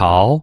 好